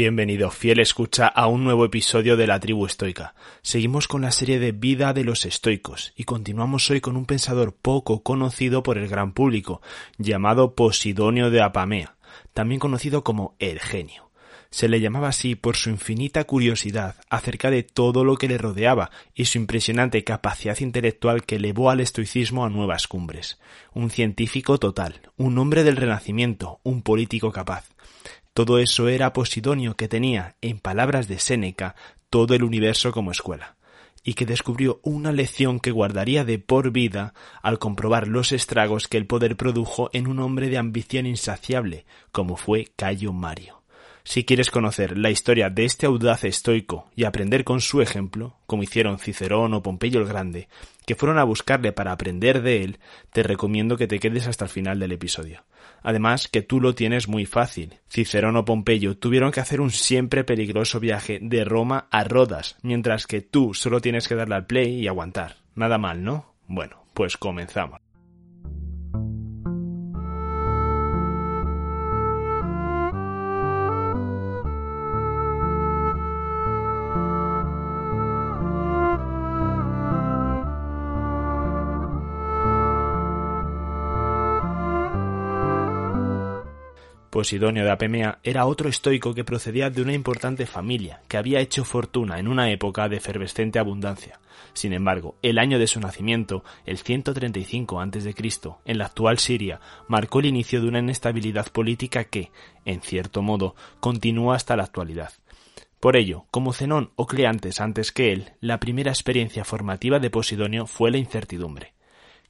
Bienvenido, fiel escucha, a un nuevo episodio de la tribu estoica. Seguimos con la serie de Vida de los estoicos y continuamos hoy con un pensador poco conocido por el gran público, llamado Posidonio de Apamea, también conocido como el genio. Se le llamaba así por su infinita curiosidad acerca de todo lo que le rodeaba y su impresionante capacidad intelectual que elevó al estoicismo a nuevas cumbres. Un científico total, un hombre del Renacimiento, un político capaz. Todo eso era Posidonio que tenía, en palabras de Séneca, todo el universo como escuela, y que descubrió una lección que guardaría de por vida al comprobar los estragos que el poder produjo en un hombre de ambición insaciable, como fue Cayo Mario. Si quieres conocer la historia de este audaz estoico y aprender con su ejemplo, como hicieron Cicerón o Pompeyo el Grande, que fueron a buscarle para aprender de él, te recomiendo que te quedes hasta el final del episodio. Además, que tú lo tienes muy fácil. Cicerón o Pompeyo tuvieron que hacer un siempre peligroso viaje de Roma a Rodas, mientras que tú solo tienes que darle al play y aguantar. Nada mal, ¿no? Bueno, pues comenzamos. Posidonio de Apemea era otro estoico que procedía de una importante familia, que había hecho fortuna en una época de efervescente abundancia. Sin embargo, el año de su nacimiento, el 135 a.C., en la actual Siria, marcó el inicio de una inestabilidad política que, en cierto modo, continúa hasta la actualidad. Por ello, como Zenón o Cleantes antes que él, la primera experiencia formativa de Posidonio fue la incertidumbre.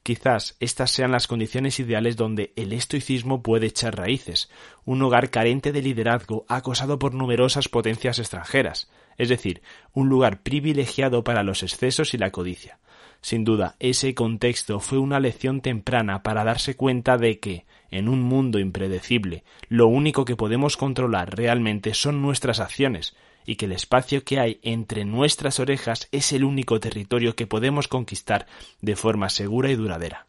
Quizás estas sean las condiciones ideales donde el estoicismo puede echar raíces, un hogar carente de liderazgo acosado por numerosas potencias extranjeras, es decir, un lugar privilegiado para los excesos y la codicia. Sin duda, ese contexto fue una lección temprana para darse cuenta de que, en un mundo impredecible, lo único que podemos controlar realmente son nuestras acciones, y que el espacio que hay entre nuestras orejas es el único territorio que podemos conquistar de forma segura y duradera.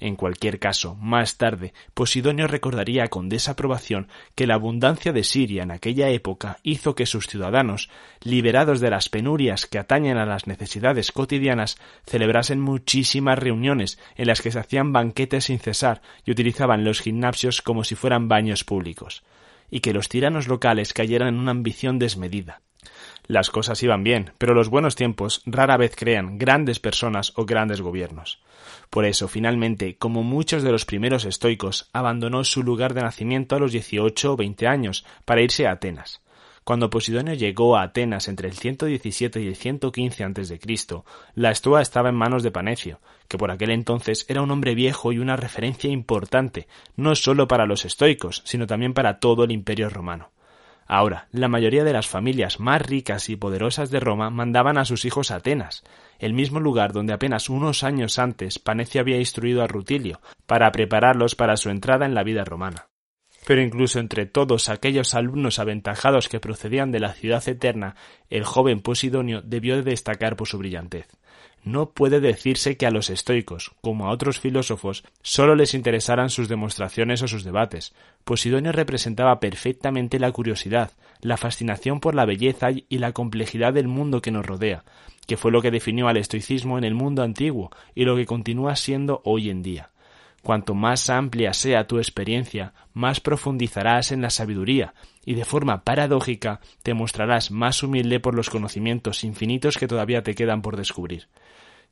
En cualquier caso, más tarde, Posidonio recordaría con desaprobación que la abundancia de Siria en aquella época hizo que sus ciudadanos, liberados de las penurias que atañen a las necesidades cotidianas, celebrasen muchísimas reuniones en las que se hacían banquetes sin cesar y utilizaban los gimnasios como si fueran baños públicos y que los tiranos locales cayeran en una ambición desmedida. Las cosas iban bien, pero los buenos tiempos rara vez crean grandes personas o grandes gobiernos. Por eso, finalmente, como muchos de los primeros estoicos, abandonó su lugar de nacimiento a los dieciocho o veinte años para irse a Atenas. Cuando Posidonio llegó a Atenas entre el 117 y el 115 a.C., la estoa estaba en manos de Panecio, que por aquel entonces era un hombre viejo y una referencia importante, no solo para los estoicos, sino también para todo el imperio romano. Ahora, la mayoría de las familias más ricas y poderosas de Roma mandaban a sus hijos a Atenas, el mismo lugar donde apenas unos años antes Panecio había instruido a Rutilio, para prepararlos para su entrada en la vida romana. Pero incluso entre todos aquellos alumnos aventajados que procedían de la ciudad eterna, el joven Posidonio debió de destacar por su brillantez. No puede decirse que a los estoicos, como a otros filósofos, sólo les interesaran sus demostraciones o sus debates. Posidonio representaba perfectamente la curiosidad, la fascinación por la belleza y la complejidad del mundo que nos rodea, que fue lo que definió al estoicismo en el mundo antiguo y lo que continúa siendo hoy en día. Cuanto más amplia sea tu experiencia, más profundizarás en la sabiduría, y de forma paradójica te mostrarás más humilde por los conocimientos infinitos que todavía te quedan por descubrir.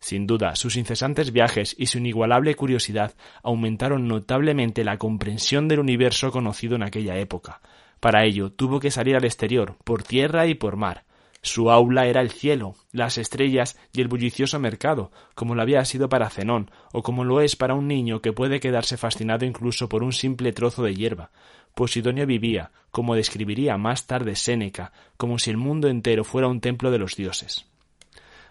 Sin duda, sus incesantes viajes y su inigualable curiosidad aumentaron notablemente la comprensión del universo conocido en aquella época. Para ello tuvo que salir al exterior, por tierra y por mar, su aula era el cielo, las estrellas y el bullicioso mercado, como lo había sido para Zenón, o como lo es para un niño que puede quedarse fascinado incluso por un simple trozo de hierba. Posidonio vivía, como describiría más tarde Séneca, como si el mundo entero fuera un templo de los dioses.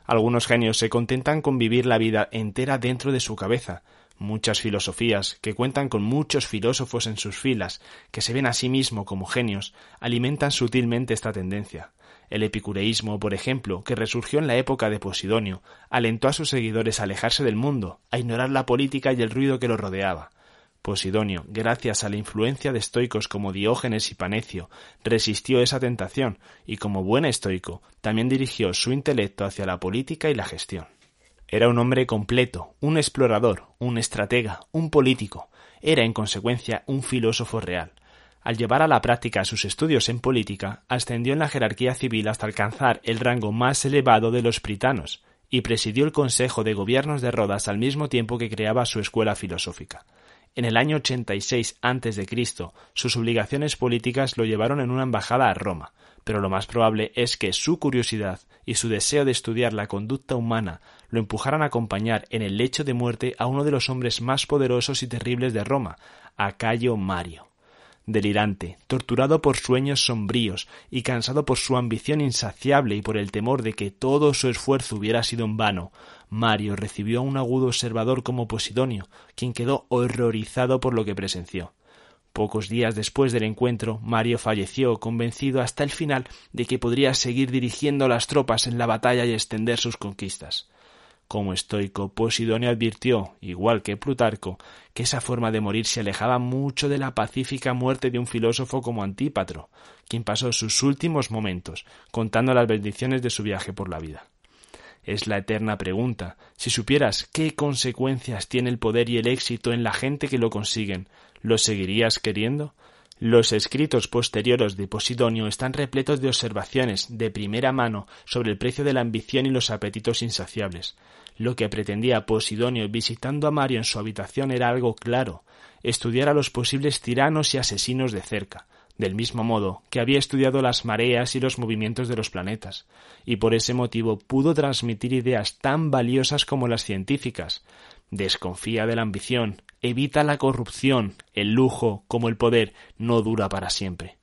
Algunos genios se contentan con vivir la vida entera dentro de su cabeza, muchas filosofías, que cuentan con muchos filósofos en sus filas, que se ven a sí mismos como genios, alimentan sutilmente esta tendencia. El epicureísmo, por ejemplo, que resurgió en la época de Posidonio, alentó a sus seguidores a alejarse del mundo, a ignorar la política y el ruido que lo rodeaba. Posidonio, gracias a la influencia de estoicos como Diógenes y Panecio, resistió esa tentación y como buen estoico también dirigió su intelecto hacia la política y la gestión. Era un hombre completo, un explorador, un estratega, un político. Era, en consecuencia, un filósofo real. Al llevar a la práctica sus estudios en política, ascendió en la jerarquía civil hasta alcanzar el rango más elevado de los pritanos, y presidió el Consejo de Gobiernos de Rodas al mismo tiempo que creaba su escuela filosófica. En el año 86 a.C., sus obligaciones políticas lo llevaron en una embajada a Roma, pero lo más probable es que su curiosidad y su deseo de estudiar la conducta humana lo empujaran a acompañar en el lecho de muerte a uno de los hombres más poderosos y terribles de Roma, a Cayo Mario. Delirante, torturado por sueños sombríos y cansado por su ambición insaciable y por el temor de que todo su esfuerzo hubiera sido en vano, Mario recibió a un agudo observador como Posidonio, quien quedó horrorizado por lo que presenció. Pocos días después del encuentro, Mario falleció, convencido hasta el final de que podría seguir dirigiendo las tropas en la batalla y extender sus conquistas. Como estoico, Posidonio advirtió, igual que Plutarco, que esa forma de morir se alejaba mucho de la pacífica muerte de un filósofo como Antípatro, quien pasó sus últimos momentos contando las bendiciones de su viaje por la vida. Es la eterna pregunta. Si supieras qué consecuencias tiene el poder y el éxito en la gente que lo consiguen, ¿lo seguirías queriendo? Los escritos posteriores de Posidonio están repletos de observaciones de primera mano sobre el precio de la ambición y los apetitos insaciables. Lo que pretendía Posidonio visitando a Mario en su habitación era algo claro, estudiar a los posibles tiranos y asesinos de cerca, del mismo modo que había estudiado las mareas y los movimientos de los planetas, y por ese motivo pudo transmitir ideas tan valiosas como las científicas. Desconfía de la ambición, evita la corrupción, el lujo, como el poder, no dura para siempre.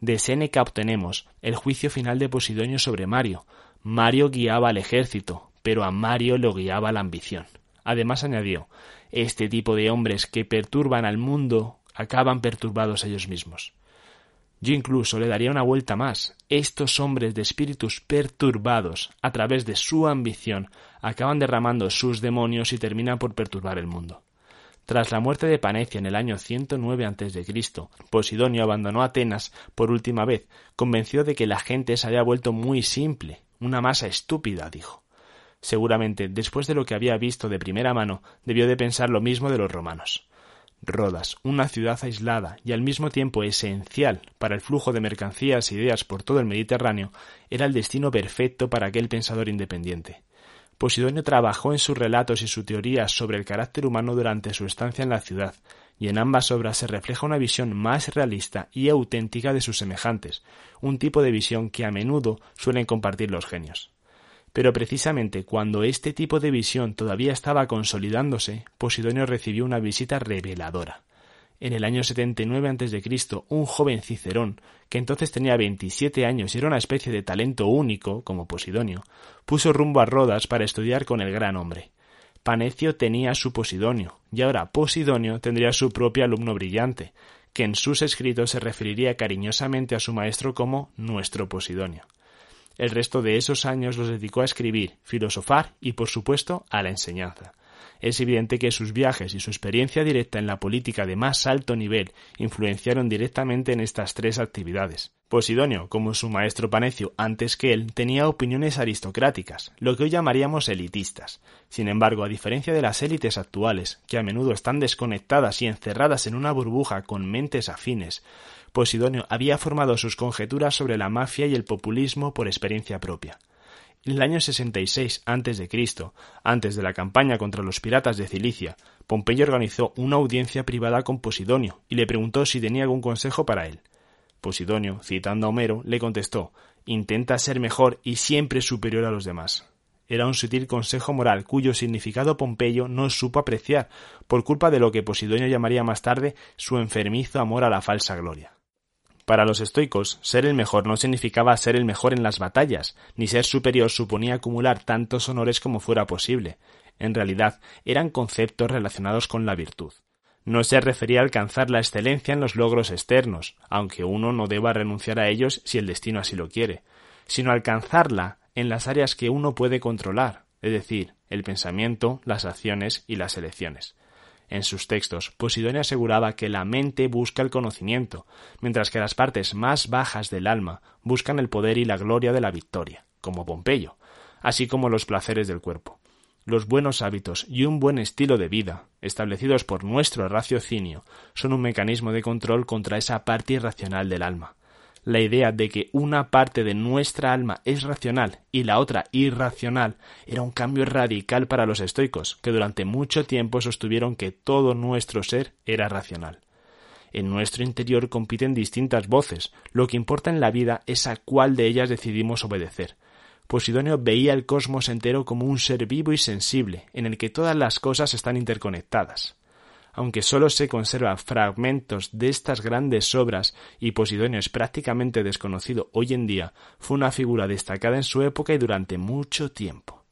De Séneca obtenemos el juicio final de Posidonio sobre Mario. Mario guiaba al ejército, pero a Mario lo guiaba la ambición. Además añadió, este tipo de hombres que perturban al mundo acaban perturbados ellos mismos. Yo incluso le daría una vuelta más. Estos hombres de espíritus perturbados, a través de su ambición, acaban derramando sus demonios y terminan por perturbar el mundo. Tras la muerte de Panecia en el año 109 a.C., Posidonio abandonó Atenas por última vez, convencido de que la gente se había vuelto muy simple, una masa estúpida, dijo. Seguramente, después de lo que había visto de primera mano, debió de pensar lo mismo de los romanos. Rodas, una ciudad aislada y al mismo tiempo esencial para el flujo de mercancías e ideas por todo el Mediterráneo, era el destino perfecto para aquel pensador independiente. Posidonio trabajó en sus relatos y su teoría sobre el carácter humano durante su estancia en la ciudad, y en ambas obras se refleja una visión más realista y auténtica de sus semejantes, un tipo de visión que a menudo suelen compartir los genios. Pero precisamente cuando este tipo de visión todavía estaba consolidándose, Posidonio recibió una visita reveladora. En el año 79 a.C., un joven Cicerón, que entonces tenía 27 años y era una especie de talento único, como Posidonio, puso rumbo a Rodas para estudiar con el gran hombre. Panecio tenía su Posidonio, y ahora Posidonio tendría su propio alumno brillante, que en sus escritos se referiría cariñosamente a su maestro como nuestro Posidonio. El resto de esos años los dedicó a escribir, filosofar y, por supuesto, a la enseñanza. Es evidente que sus viajes y su experiencia directa en la política de más alto nivel influenciaron directamente en estas tres actividades. Posidonio, como su maestro Panecio antes que él, tenía opiniones aristocráticas, lo que hoy llamaríamos elitistas. Sin embargo, a diferencia de las élites actuales, que a menudo están desconectadas y encerradas en una burbuja con mentes afines, Posidonio había formado sus conjeturas sobre la mafia y el populismo por experiencia propia. En el año 66 a.C., antes de la campaña contra los piratas de Cilicia, Pompeyo organizó una audiencia privada con Posidonio y le preguntó si tenía algún consejo para él. Posidonio, citando a Homero, le contestó Intenta ser mejor y siempre superior a los demás. Era un sutil consejo moral cuyo significado Pompeyo no supo apreciar, por culpa de lo que Posidonio llamaría más tarde su enfermizo amor a la falsa gloria. Para los estoicos, ser el mejor no significaba ser el mejor en las batallas, ni ser superior suponía acumular tantos honores como fuera posible. En realidad, eran conceptos relacionados con la virtud. No se refería a alcanzar la excelencia en los logros externos, aunque uno no deba renunciar a ellos si el destino así lo quiere, sino alcanzarla en las áreas que uno puede controlar, es decir, el pensamiento, las acciones y las elecciones. En sus textos, Posidonio aseguraba que la mente busca el conocimiento, mientras que las partes más bajas del alma buscan el poder y la gloria de la victoria, como Pompeyo, así como los placeres del cuerpo. Los buenos hábitos y un buen estilo de vida, establecidos por nuestro raciocinio, son un mecanismo de control contra esa parte irracional del alma. La idea de que una parte de nuestra alma es racional y la otra irracional era un cambio radical para los estoicos, que durante mucho tiempo sostuvieron que todo nuestro ser era racional. En nuestro interior compiten distintas voces, lo que importa en la vida es a cuál de ellas decidimos obedecer, Posidonio veía el cosmos entero como un ser vivo y sensible, en el que todas las cosas están interconectadas. Aunque solo se conservan fragmentos de estas grandes obras y Posidonio es prácticamente desconocido hoy en día, fue una figura destacada en su época y durante mucho tiempo.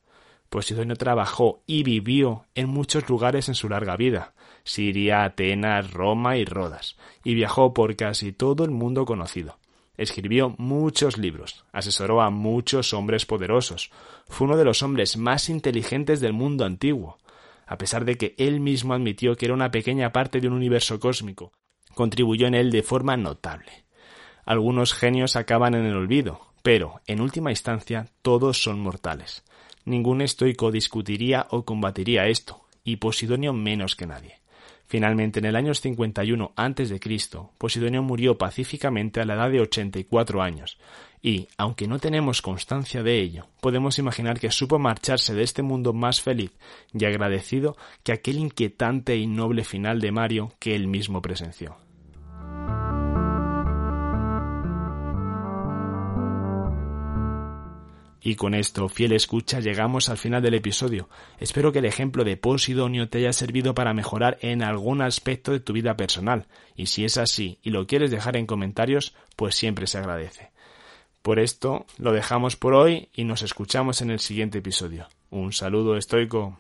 Posidonio trabajó y vivió en muchos lugares en su larga vida, Siria, Atenas, Roma y Rodas, y viajó por casi todo el mundo conocido. Escribió muchos libros, asesoró a muchos hombres poderosos, fue uno de los hombres más inteligentes del mundo antiguo, a pesar de que él mismo admitió que era una pequeña parte de un universo cósmico, contribuyó en él de forma notable. Algunos genios acaban en el olvido, pero, en última instancia, todos son mortales. Ningún estoico discutiría o combatiría esto, y Posidonio menos que nadie. Finalmente, en el año 51 a.C., Posidonio murió pacíficamente a la edad de 84 años, y, aunque no tenemos constancia de ello, podemos imaginar que supo marcharse de este mundo más feliz y agradecido que aquel inquietante e innoble final de Mario que él mismo presenció. Y con esto, fiel escucha, llegamos al final del episodio. Espero que el ejemplo de Posidonio te haya servido para mejorar en algún aspecto de tu vida personal. Y si es así y lo quieres dejar en comentarios, pues siempre se agradece. Por esto lo dejamos por hoy y nos escuchamos en el siguiente episodio. Un saludo estoico.